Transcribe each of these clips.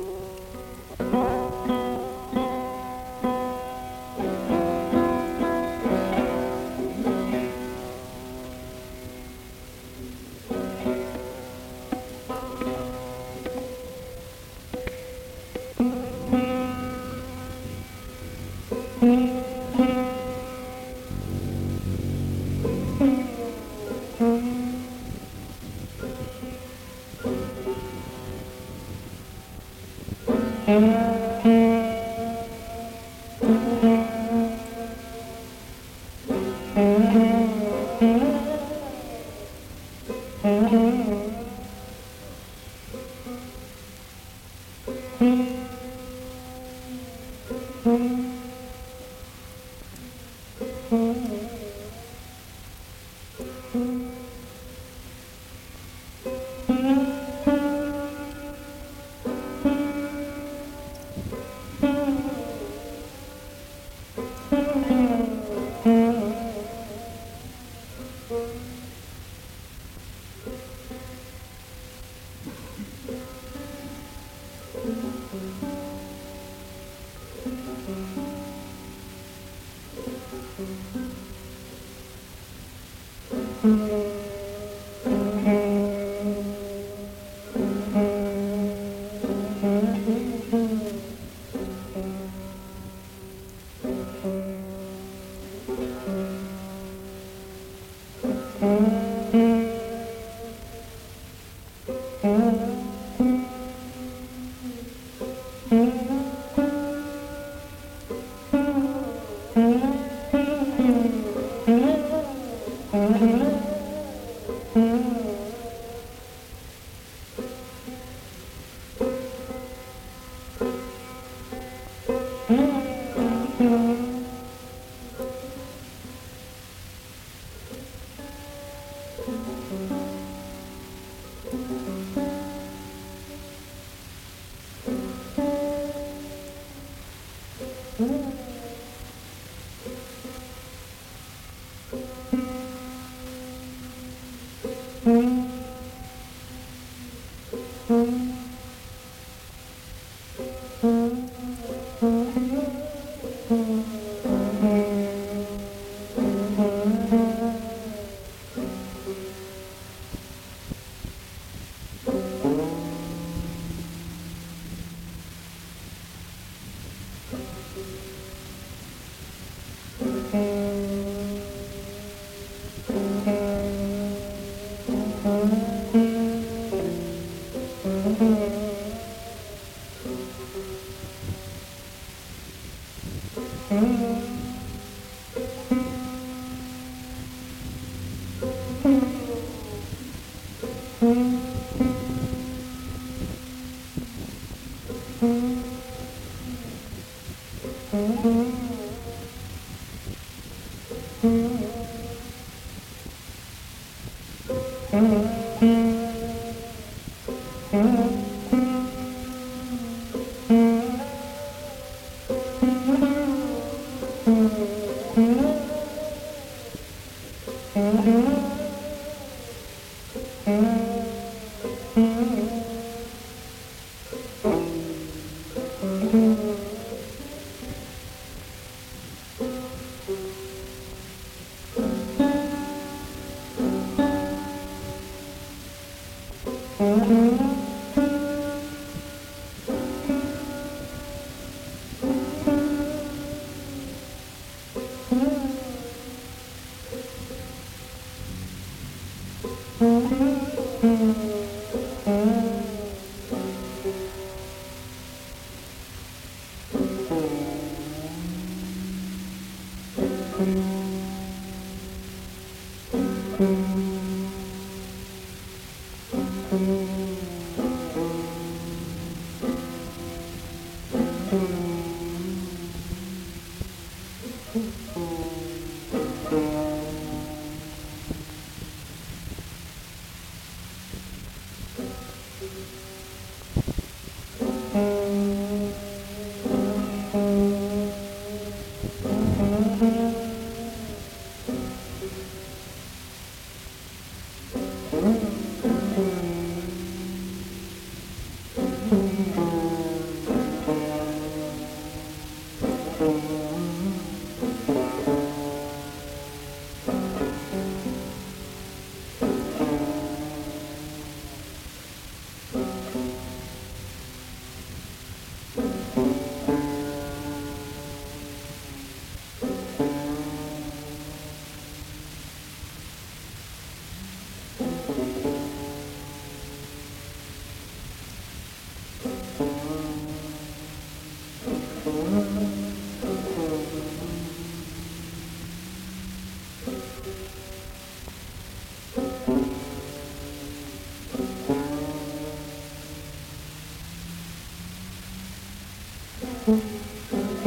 Ooh. Thank you.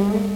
Mm-hmm.